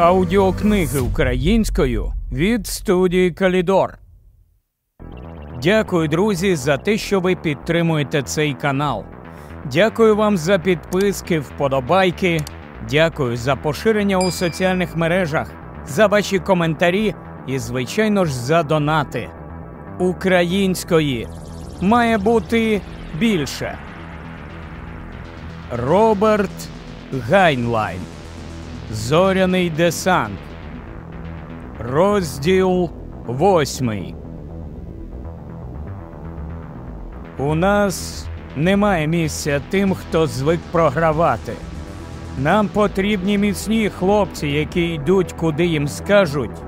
аудіокниги українською від студії Калідор. Дякую, друзі, за те, що ви підтримуєте цей канал. Дякую вам за підписки, вподобайки. Дякую за поширення у соціальних мережах, за ваші коментарі і, звичайно ж, за донати. Української має бути більше. Роберт Гайнлайн. Зоряний десант. Розділ восьмий. У нас немає місця тим, хто звик програвати. Нам потрібні міцні хлопці, які йдуть, куди їм скажуть,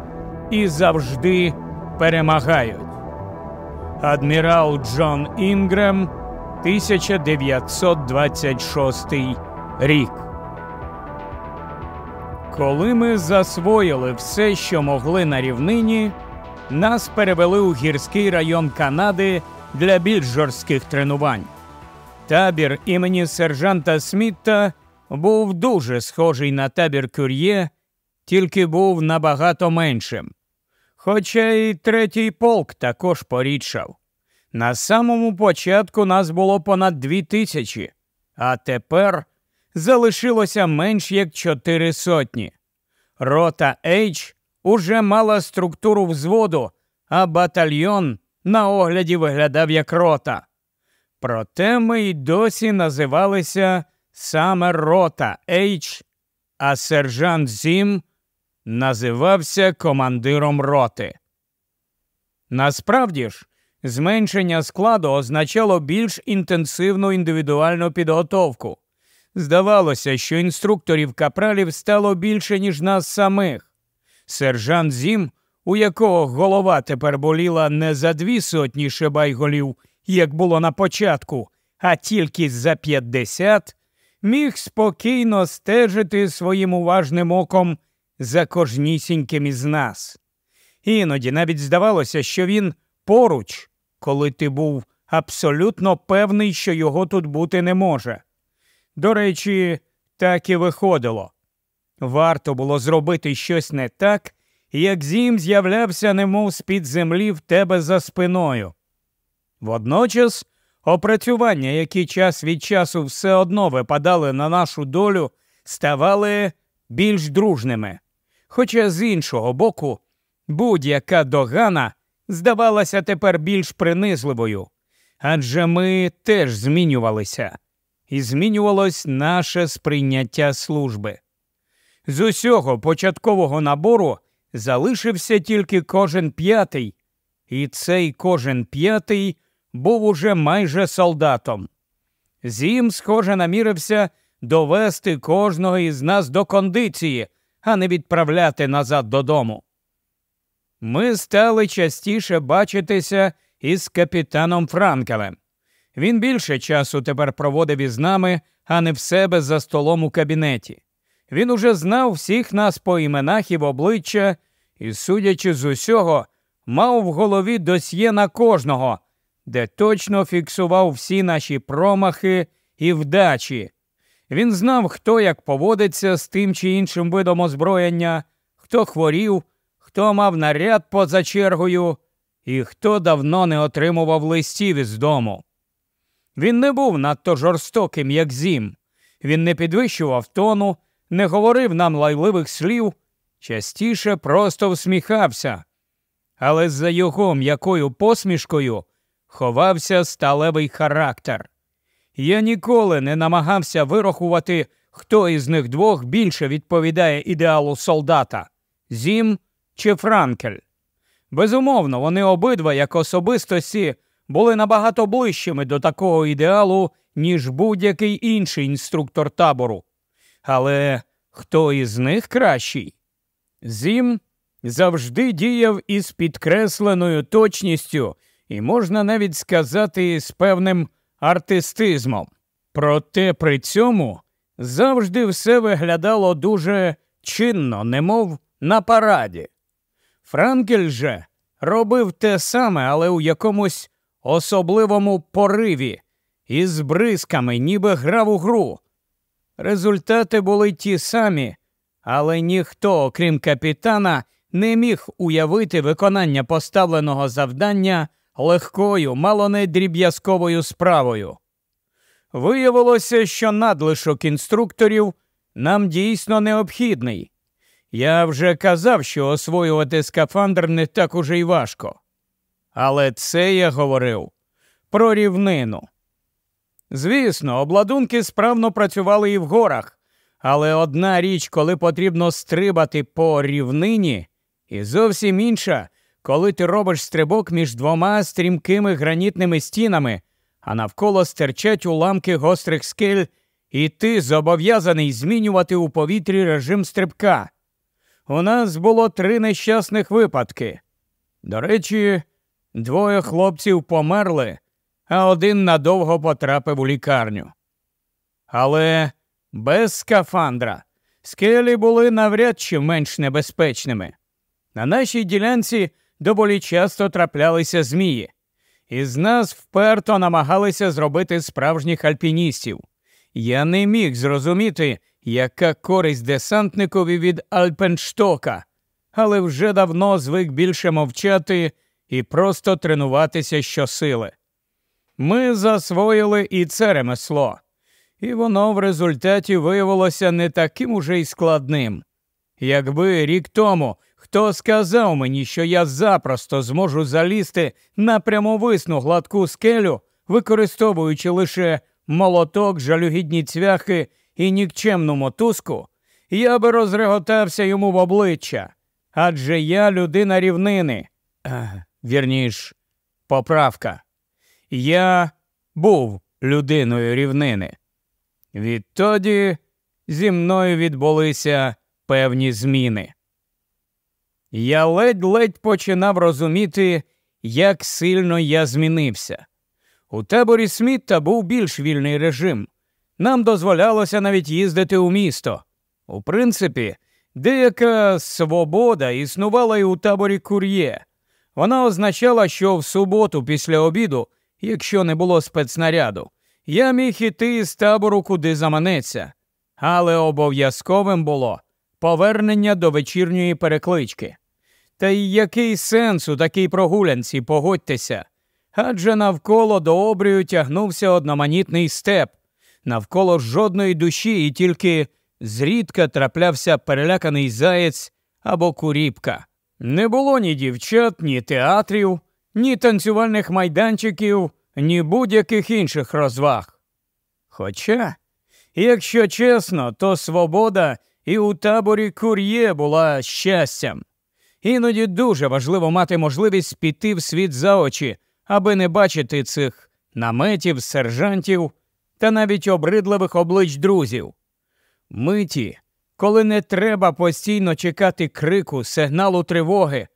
і завжди перемагають. Адмірал Джон Інгрем, 1926 рік. Коли ми засвоїли все, що могли на рівнині, нас перевели у гірський район Канади для більш жорстких тренувань. Табір імені сержанта Смітта був дуже схожий на табір Кюр'є, тільки був набагато меншим. Хоча і третій полк також порідшав. На самому початку нас було понад дві тисячі, а тепер залишилося менш як чотири сотні. Рота H уже мала структуру взводу, а батальйон на огляді виглядав як рота. Проте ми й досі називалися саме рота H, а сержант Зім називався командиром роти. Насправді ж, зменшення складу означало більш інтенсивну індивідуальну підготовку. Здавалося, що інструкторів капралів стало більше, ніж нас самих. Сержант Зім, у якого голова тепер боліла не за дві сотні шибайголів, як було на початку, а тільки за п'ятдесят, міг спокійно стежити своїм уважним оком за кожнісіньким із нас. Іноді навіть здавалося, що він поруч, коли ти був абсолютно певний, що його тут бути не може. До речі, так і виходило. Варто було зробити щось не так, як зім з'являвся, немов з-під землі в тебе за спиною. Водночас опрацювання, які час від часу все одно випадали на нашу долю, ставали більш дружними. Хоча з іншого боку, будь-яка догана здавалася тепер більш принизливою, адже ми теж змінювалися і змінювалось наше сприйняття служби. З усього початкового набору залишився тільки кожен п'ятий, і цей кожен п'ятий був уже майже солдатом. Зім, схоже, намірився довести кожного із нас до кондиції, а не відправляти назад додому. Ми стали частіше бачитися із капітаном Франкелем. Він більше часу тепер проводив із нами, а не в себе за столом у кабінеті. Він уже знав всіх нас по іменах і в обличчя, і, судячи з усього, мав в голові досьє на кожного, де точно фіксував всі наші промахи і вдачі. Він знав, хто як поводиться з тим чи іншим видом озброєння, хто хворів, хто мав наряд поза чергою, і хто давно не отримував листів із дому. Він не був надто жорстоким, як зім. Він не підвищував тону, не говорив нам лайливих слів, частіше просто всміхався. Але за його м'якою посмішкою ховався сталевий характер. Я ніколи не намагався вирахувати, хто із них двох більше відповідає ідеалу солдата Зім чи Франкель. Безумовно, вони обидва, як особистості, були набагато ближчими до такого ідеалу, ніж будь-який інший інструктор табору. Але хто із них кращий? Зім завжди діяв із підкресленою точністю і, можна навіть сказати, з певним артистизмом. Проте при цьому завжди все виглядало дуже чинно, немов на параді. Франкель же робив те саме, але у якомусь особливому пориві, із бризками, ніби грав у гру. Результати були ті самі, але ніхто, окрім капітана, не міг уявити виконання поставленого завдання легкою, мало не дріб'язковою справою. Виявилося, що надлишок інструкторів нам дійсно необхідний. Я вже казав, що освоювати скафандр не так уже й важко. Але це я говорив про рівнину. Звісно, обладунки справно працювали і в горах, але одна річ, коли потрібно стрибати по рівнині, і зовсім інша, коли ти робиш стрибок між двома стрімкими гранітними стінами, а навколо стирчать уламки гострих скель, і ти зобов'язаний змінювати у повітрі режим стрибка. У нас було три нещасних випадки. До речі, двоє хлопців померли, а один надовго потрапив у лікарню. Але без скафандра скелі були навряд чи менш небезпечними. На нашій ділянці доволі часто траплялися змії, із нас вперто намагалися зробити справжніх альпіністів. Я не міг зрозуміти, яка користь десантникові від Альпенштока, але вже давно звик більше мовчати і просто тренуватися щосили. Ми засвоїли і це ремесло, і воно в результаті виявилося не таким уже й складним. Якби рік тому хто сказав мені, що я запросто зможу залізти на прямовисну гладку скелю, використовуючи лише молоток, жалюгідні цвяхи і нікчемну мотузку, я би розреготався йому в обличчя. Адже я людина рівнини. Вірніш, поправка. Я був людиною рівнини. Відтоді зі мною відбулися певні зміни. Я ледь-ледь починав розуміти, як сильно я змінився. У таборі Смітта був більш вільний режим. Нам дозволялося навіть їздити у місто. У принципі, деяка свобода існувала і у таборі кур'є. Вона означала, що в суботу після обіду, якщо не було спецнаряду, я міг іти з табору куди заманеться, але обов'язковим було повернення до вечірньої переклички. Та й який сенс у такій прогулянці, погодьтеся? Адже навколо до обрію тягнувся одноманітний степ, навколо жодної душі, і тільки зрідка траплявся переляканий заєць або куріпка. Не було ні дівчат, ні театрів, ні танцювальних майданчиків, ні будь-яких інших розваг. Хоча, якщо чесно, то свобода і у таборі кур'є була щастям. Іноді дуже важливо мати можливість піти в світ за очі, аби не бачити цих наметів, сержантів та навіть обридливих облич друзів. Миті, коли не треба постійно чекати крику, сигналу тривоги,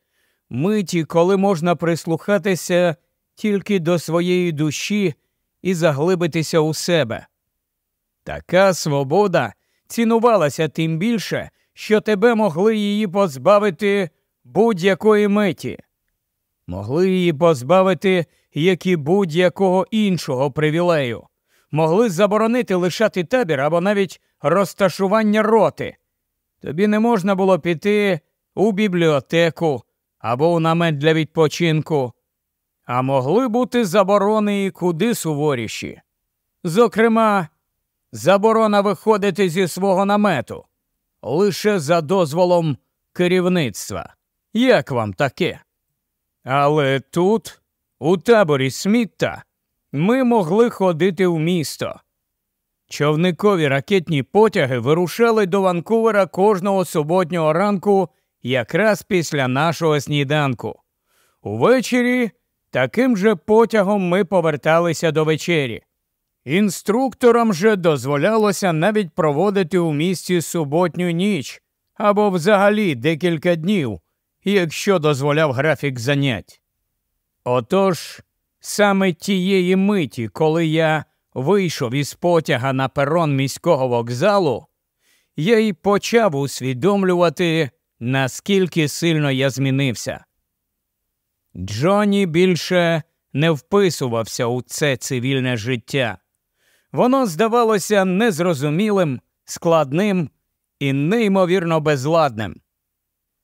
миті, коли можна прислухатися тільки до своєї душі і заглибитися у себе. Така свобода цінувалася тим більше, що тебе могли її позбавити будь-якої меті. Могли її позбавити, як і будь-якого іншого привілею, могли заборонити лишати табір або навіть розташування роти. Тобі не можна було піти у бібліотеку або у намет для відпочинку, а могли бути заборони і куди суворіші. Зокрема, заборона виходити зі свого намету лише за дозволом керівництва. Як вам таке? Але тут, у таборі Смітта, ми могли ходити в місто. Човникові ракетні потяги вирушали до Ванкувера кожного суботнього ранку якраз після нашого сніданку. Увечері таким же потягом ми поверталися до вечері. Інструкторам же дозволялося навіть проводити у місті суботню ніч або взагалі декілька днів, якщо дозволяв графік занять. Отож, саме тієї миті, коли я вийшов із потяга на перон міського вокзалу, я й почав усвідомлювати, наскільки сильно я змінився. Джоні більше не вписувався у це цивільне життя. Воно здавалося незрозумілим, складним і неймовірно безладним.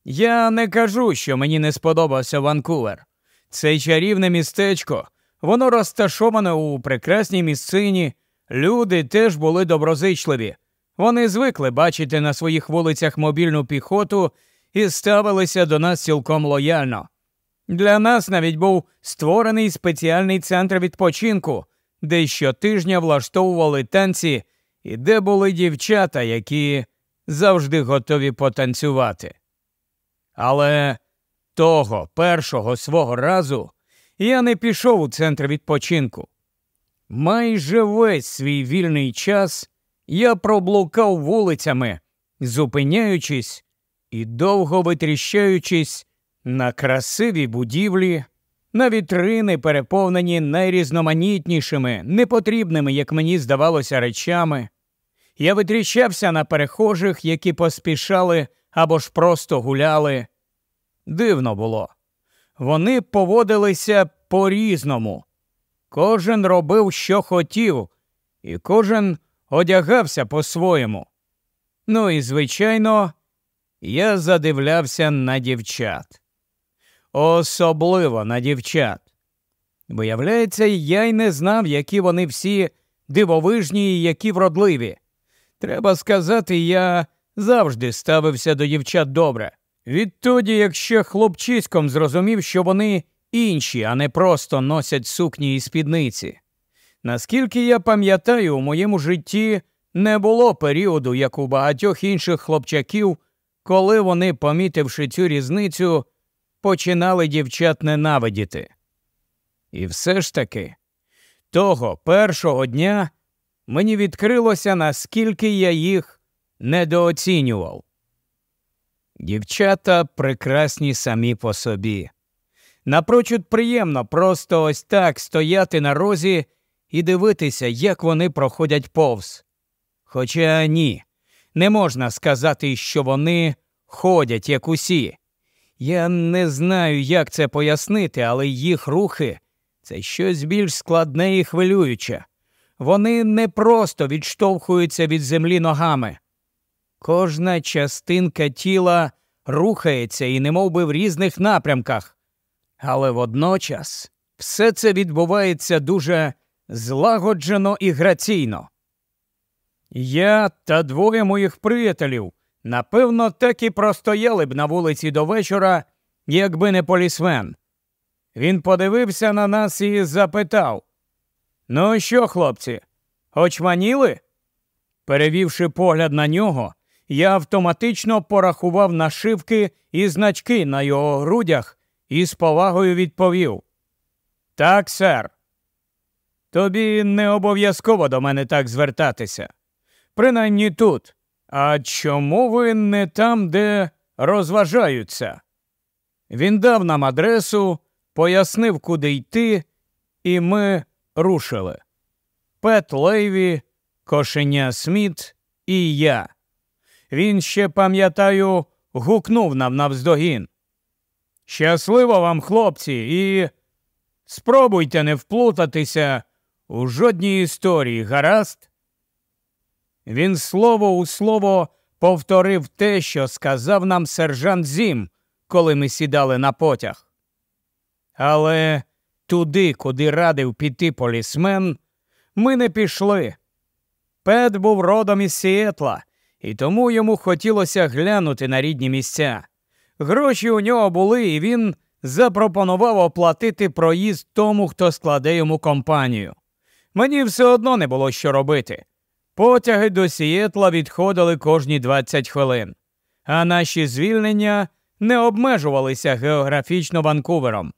Я не кажу, що мені не сподобався Ванкувер. Це чарівне містечко, воно розташоване у прекрасній місцині. Люди теж були доброзичливі. Вони звикли бачити на своїх вулицях мобільну піхоту і ставилися до нас цілком лояльно. Для нас навіть був створений спеціальний центр відпочинку, де щотижня влаштовували танці і де були дівчата, які завжди готові потанцювати. Але того першого свого разу я не пішов у центр відпочинку. Майже весь свій вільний час я проблукав вулицями, зупиняючись і довго витріщаючись на красиві будівлі, на вітрини, переповнені найрізноманітнішими, непотрібними, як мені здавалося, речами. Я витріщався на перехожих, які поспішали або ж просто гуляли. Дивно було. Вони поводилися по різному. Кожен робив, що хотів, і кожен одягався по-своєму. Ну і, звичайно, я задивлявся на дівчат. Особливо на дівчат. Виявляється, я й не знав, які вони всі дивовижні і які вродливі. Треба сказати, я завжди ставився до дівчат добре. Відтоді, як ще хлопчиськом зрозумів, що вони інші, а не просто носять сукні і спідниці. Наскільки я пам'ятаю, у моєму житті не було періоду, як у багатьох інших хлопчаків, коли вони, помітивши цю різницю, починали дівчат ненавидіти. І все ж таки, того першого дня мені відкрилося, наскільки я їх недооцінював. Дівчата прекрасні самі по собі. Напрочуд приємно просто ось так стояти на розі і дивитися, як вони проходять повз. Хоча ні, не можна сказати, що вони ходять як усі. Я не знаю, як це пояснити, але їх рухи це щось більш складне і хвилююче. Вони не просто відштовхуються від землі ногами. Кожна частинка тіла рухається і немов би в різних напрямках. Але водночас все це відбувається дуже злагоджено і граційно. Я та двоє моїх приятелів, напевно, так і простояли б на вулиці до вечора, якби не полісмен. Він подивився на нас і запитав Ну що, хлопці, очманіли? Перевівши погляд на нього, я автоматично порахував нашивки і значки на його грудях і з повагою відповів Так, сер. Тобі не обов'язково до мене так звертатися. Принаймні тут. А чому ви не там, де розважаються? Він дав нам адресу, пояснив, куди йти, і ми рушили. Пет Лейві, Кошеня Сміт і я. Він ще, пам'ятаю, гукнув нам навздогін. Щасливо вам, хлопці, і спробуйте не вплутатися у жодній історії, гаразд. Він слово у слово повторив те, що сказав нам сержант Зім, коли ми сідали на потяг. Але туди, куди радив піти полісмен, ми не пішли. Пет був родом із Сіетла, і тому йому хотілося глянути на рідні місця. Гроші у нього були, і він запропонував оплатити проїзд тому, хто складе йому компанію. Мені все одно не було що робити. Потяги до Сієтла відходили кожні 20 хвилин, а наші звільнення не обмежувалися географічно Ванкувером.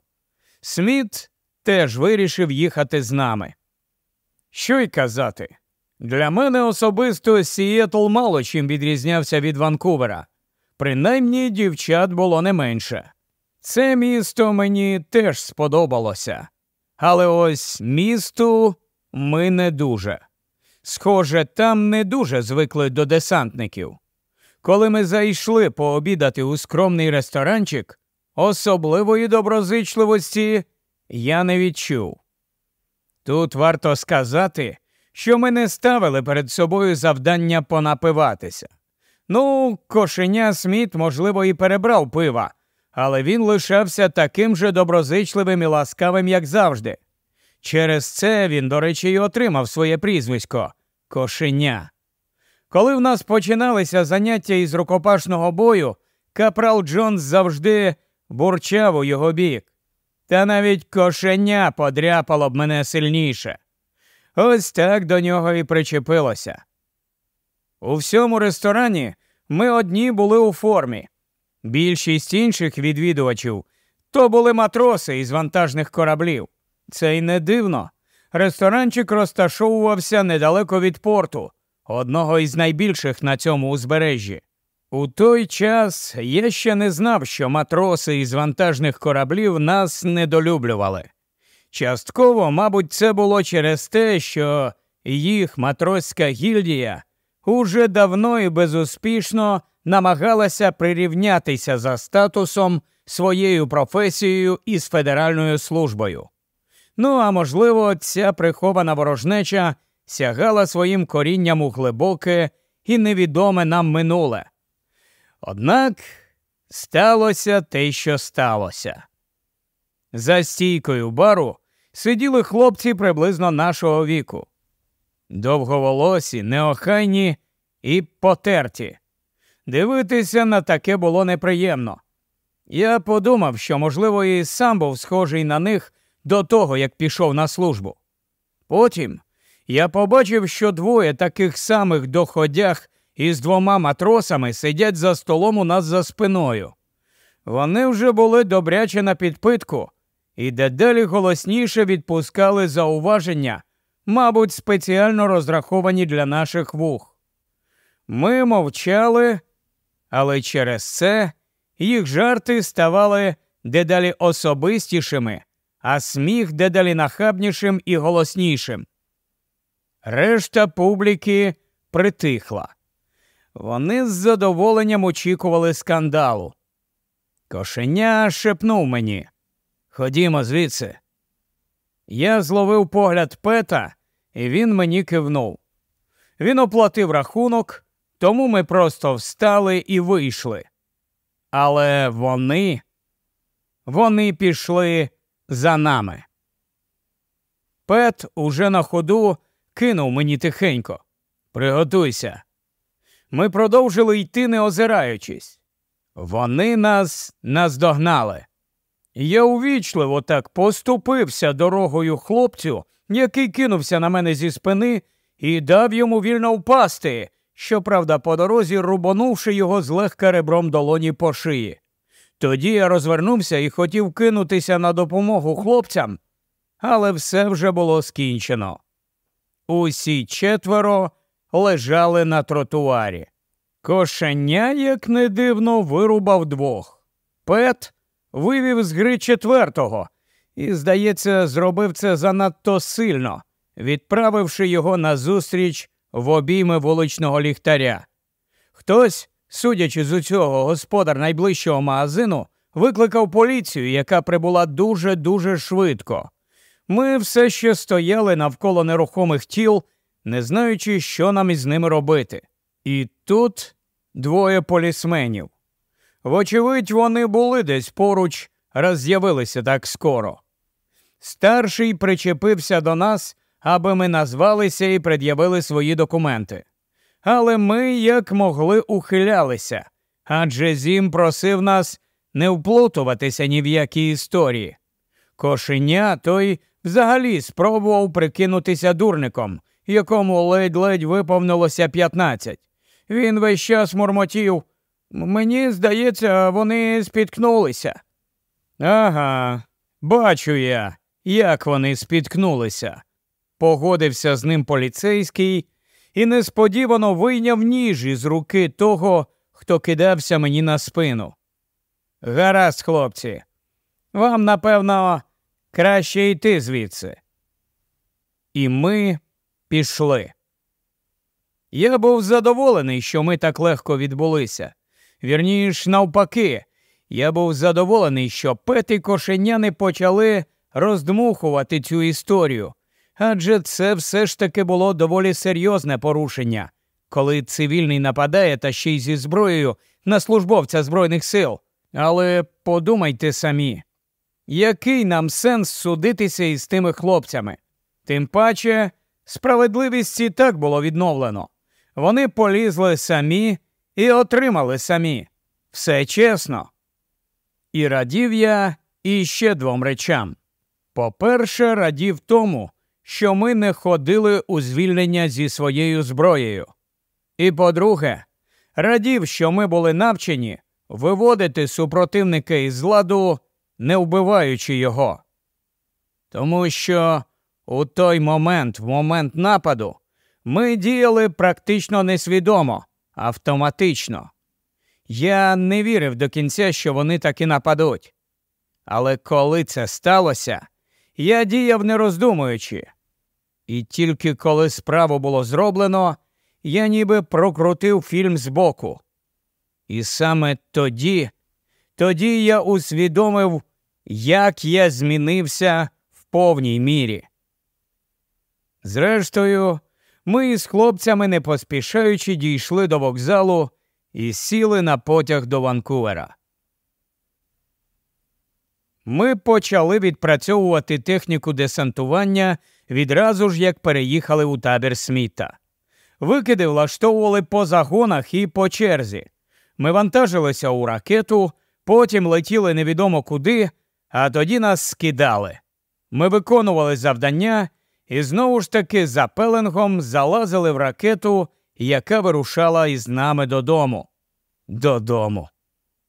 Сміт теж вирішив їхати з нами. Що й казати, для мене особисто Сієтл мало чим відрізнявся від Ванкувера. Принаймні дівчат було не менше. Це місто мені теж сподобалося. Але ось місту ми не дуже. Схоже, там не дуже звикли до десантників. Коли ми зайшли пообідати у скромний ресторанчик, особливої доброзичливості я не відчув. Тут варто сказати, що ми не ставили перед собою завдання понапиватися. Ну, кошеня Сміт, можливо, і перебрав пива, але він лишався таким же доброзичливим і ласкавим, як завжди. Через це він, до речі, й отримав своє прізвисько кошеня. Коли в нас починалися заняття із рукопашного бою, капрал Джонс завжди бурчав у його бік. Та навіть кошеня подряпало б мене сильніше. Ось так до нього і причепилося. У всьому ресторані ми одні були у формі. Більшість інших відвідувачів то були матроси із вантажних кораблів. Це й не дивно. Ресторанчик розташовувався недалеко від порту, одного із найбільших на цьому узбережжі. У той час я ще не знав, що матроси із вантажних кораблів нас недолюблювали. Частково, мабуть, це було через те, що їх матроська гільдія уже давно і безуспішно намагалася прирівнятися за статусом своєю професією із федеральною службою. Ну а можливо, ця прихована ворожнеча сягала своїм корінням у глибоке і невідоме нам минуле. Однак сталося те, що сталося. За стійкою бару сиділи хлопці приблизно нашого віку. Довговолосі, неохайні і потерті. Дивитися на таке було неприємно. Я подумав, що, можливо, і сам був схожий на них до того, як пішов на службу. Потім я побачив, що двоє таких самих доходях із двома матросами сидять за столом у нас за спиною. Вони вже були добряче на підпитку і дедалі голосніше відпускали зауваження, мабуть, спеціально розраховані для наших вух. Ми мовчали, але через це їх жарти ставали дедалі особистішими, а сміх дедалі нахабнішим і голоснішим. Решта публіки притихла. Вони з задоволенням очікували скандалу. Кошеня шепнув мені Ходімо звідси. Я зловив погляд пета, і він мені кивнув. Він оплатив рахунок, тому ми просто встали і вийшли. Але вони, вони пішли за нами. Пет уже на ходу кинув мені тихенько. Приготуйся. Ми продовжили йти, не озираючись. Вони нас наздогнали. Я увічливо так поступився дорогою хлопцю, який кинувся на мене зі спини і дав йому вільно впасти, щоправда, по дорозі рубанувши його злегка ребром долоні по шиї. Тоді я розвернувся і хотів кинутися на допомогу хлопцям, але все вже було скінчено. Усі четверо лежали на тротуарі. Кошеня, як не дивно, вирубав двох. Пет вивів з гри четвертого і, здається, зробив це занадто сильно, відправивши його назустріч в обійми вуличного ліхтаря. Хтось, судячи з усього, господар найближчого магазину, викликав поліцію, яка прибула дуже дуже швидко. Ми все ще стояли навколо нерухомих тіл, не знаючи, що нам із ними робити. І тут двоє полісменів. Вочевидь, вони були десь поруч, раз з'явилися так скоро. Старший причепився до нас, аби ми назвалися і пред'явили свої документи. Але ми, як могли, ухилялися, адже Зім просив нас не вплутуватися ні в які історії. Кошеня той взагалі спробував прикинутися дурником, якому ледь-ледь виповнилося 15. Він весь час мурмотів. Мені здається, вони спіткнулися. Ага, бачу я, як вони спіткнулися. Погодився з ним поліцейський і несподівано вийняв ніж із руки того, хто кидався мені на спину. Гаразд, хлопці, вам, напевно, краще йти звідси. І ми пішли. Я був задоволений, що ми так легко відбулися. Вірніш, навпаки, я був задоволений, що Пет і кошеняни почали роздмухувати цю історію, адже це все ж таки було доволі серйозне порушення, коли цивільний нападає та ще й зі зброєю на службовця Збройних сил. Але подумайте самі, який нам сенс судитися із тими хлопцями? Тим паче, справедливість і так було відновлено. Вони полізли самі і отримали самі. Все чесно. І радів я іще двом речам. По-перше, радів тому, що ми не ходили у звільнення зі своєю зброєю. І по-друге, радів, що ми були навчені виводити супротивника із ладу, не вбиваючи його. Тому що у той момент, в момент нападу, ми діяли практично несвідомо, автоматично. Я не вірив до кінця, що вони таки нападуть. Але коли це сталося, я діяв не роздумуючи. І тільки коли справу було зроблено, я ніби прокрутив фільм збоку. І саме тоді, тоді я усвідомив, як я змінився в повній мірі. Зрештою, ми із хлопцями, не поспішаючи, дійшли до вокзалу і сіли на потяг до Ванкувера. Ми почали відпрацьовувати техніку десантування відразу ж як переїхали у табір Сміта. Викиди влаштовували по загонах і по черзі. Ми вантажилися у ракету, потім летіли невідомо куди, а тоді нас скидали. Ми виконували завдання і знову ж таки за пеленгом залазили в ракету, яка вирушала із нами додому. Додому.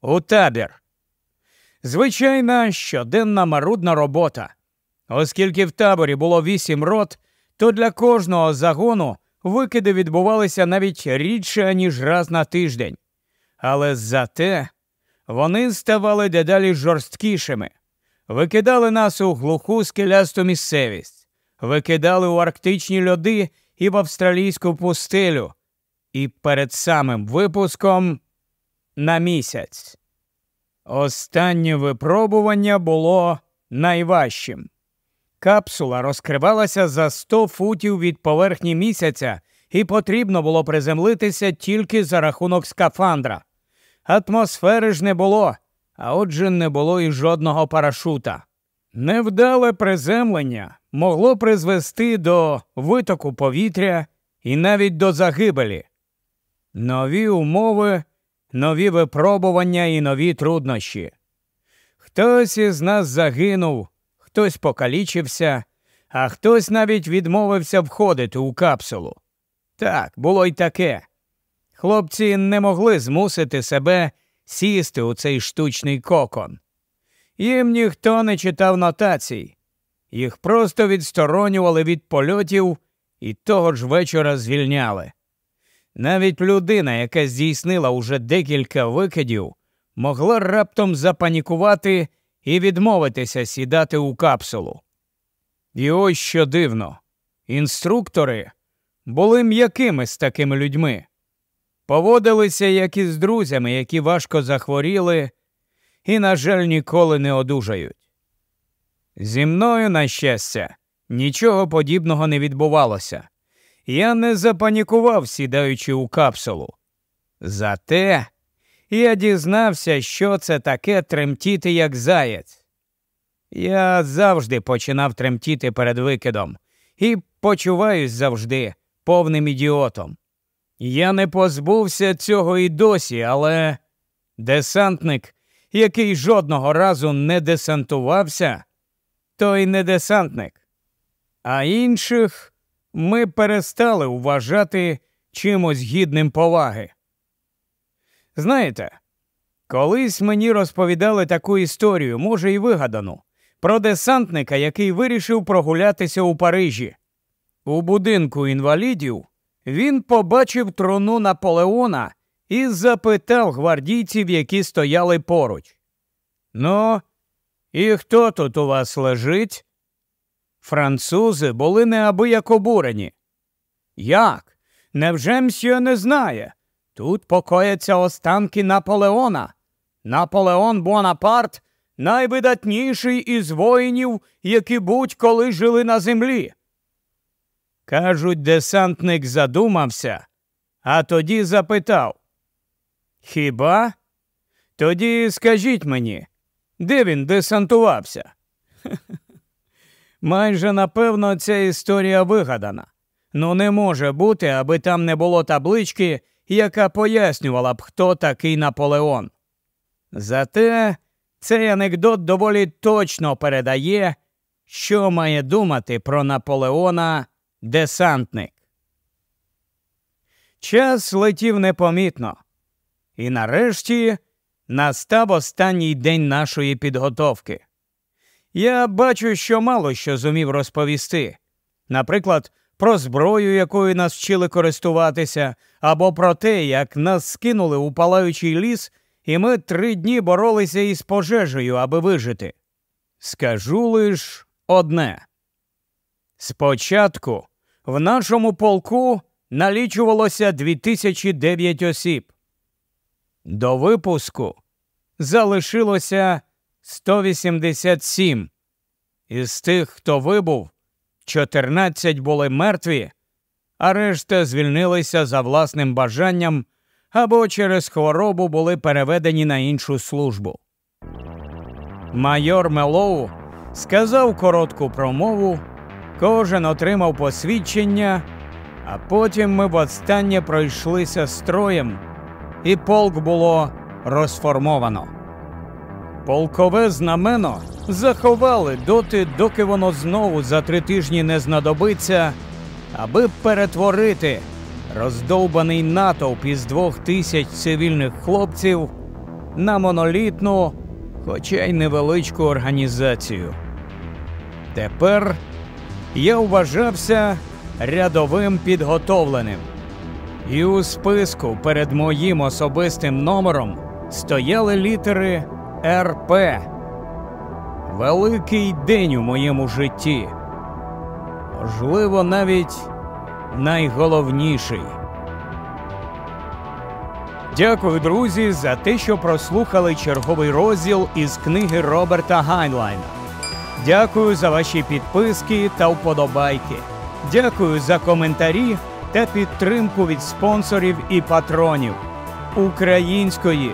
У табір. Звичайна щоденна марудна робота. Оскільки в таборі було вісім рот, то для кожного загону викиди відбувалися навіть рідше, ніж раз на тиждень. Але зате вони ставали дедалі жорсткішими, викидали нас у глуху скелясту місцевість, викидали у арктичні льоди і в австралійську пустелю, і перед самим випуском на місяць. Останнє випробування було найважчим. Капсула розкривалася за 100 футів від поверхні місяця, і потрібно було приземлитися тільки за рахунок скафандра. Атмосфери ж не було, а отже, не було і жодного парашута. Невдале приземлення могло призвести до витоку повітря і навіть до загибелі. Нові умови, нові випробування і нові труднощі. Хтось із нас загинув, хтось покалічився, а хтось навіть відмовився входити у капсулу. Так, було й таке. Хлопці не могли змусити себе сісти у цей штучний кокон. Їм ніхто не читав нотацій, їх просто відсторонювали від польотів і того ж вечора звільняли. Навіть людина, яка здійснила уже декілька викидів, могла раптом запанікувати і відмовитися сідати у капсулу. І ось що дивно, інструктори були м'якими з такими людьми, поводилися як із друзями, які важко захворіли і, на жаль, ніколи не одужають. Зі мною, на щастя, нічого подібного не відбувалося. Я не запанікував, сідаючи у капсулу. Зате я дізнався, що це таке тремтіти, як заєць. Я завжди починав тремтіти перед викидом і почуваюсь завжди повним ідіотом. Я не позбувся цього і досі, але десантник, який жодного разу не десантувався, той не десантник. А інших ми перестали вважати чимось гідним поваги. Знаєте, колись мені розповідали таку історію, може, й вигадану, про десантника, який вирішив прогулятися у Парижі. У будинку інвалідів він побачив трону Наполеона і запитав гвардійців, які стояли поруч. Ну, і хто тут у вас лежить? Французи були неабияк обурені. Як? Невже мсьє не знає? Тут покояться останки Наполеона. Наполеон Бонапарт найвидатніший із воїнів, які будь-коли жили на землі. Кажуть, десантник задумався, а тоді запитав: Хіба? Тоді скажіть мені, де він десантувався? Майже напевно ця історія вигадана. Ну не може бути, аби там не було таблички, яка пояснювала б, хто такий Наполеон. Зате цей анекдот доволі точно передає, що має думати про Наполеона десантник. Час летів непомітно, і нарешті настав останній день нашої підготовки. Я бачу, що мало що зумів розповісти. Наприклад, про зброю, якою нас вчили користуватися, або про те, як нас скинули у палаючий ліс, і ми три дні боролися із пожежею, аби вижити. Скажу лиш одне. Спочатку в нашому полку налічувалося 2009 осіб. До випуску залишилося 187. Із тих, хто вибув, 14 були мертві, а решта звільнилися за власним бажанням або через хворобу були переведені на іншу службу. Майор Мелоу сказав коротку промову, кожен отримав посвідчення, а потім ми востаннє пройшлися строєм, і полк було розформовано. Полкове знамено заховали доти, доки воно знову за три тижні не знадобиться, аби перетворити роздовбаний натовп із двох тисяч цивільних хлопців на монолітну, хоча й невеличку організацію. Тепер я вважався рядовим підготовленим, і у списку перед моїм особистим номером стояли літери РП. Великий день у моєму житті. Можливо, навіть найголовніший. Дякую, друзі, за те, що прослухали черговий розділ із книги Роберта Гайнлайна. Дякую за ваші підписки та вподобайки. Дякую за коментарі та підтримку від спонсорів і патронів. Української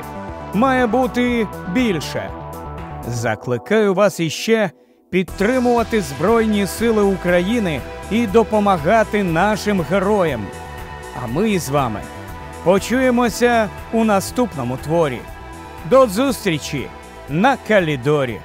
має бути більше. Закликаю вас іще підтримувати Збройні Сили України і допомагати нашим героям. А ми з вами почуємося у наступному творі. До зустрічі на Калідорі!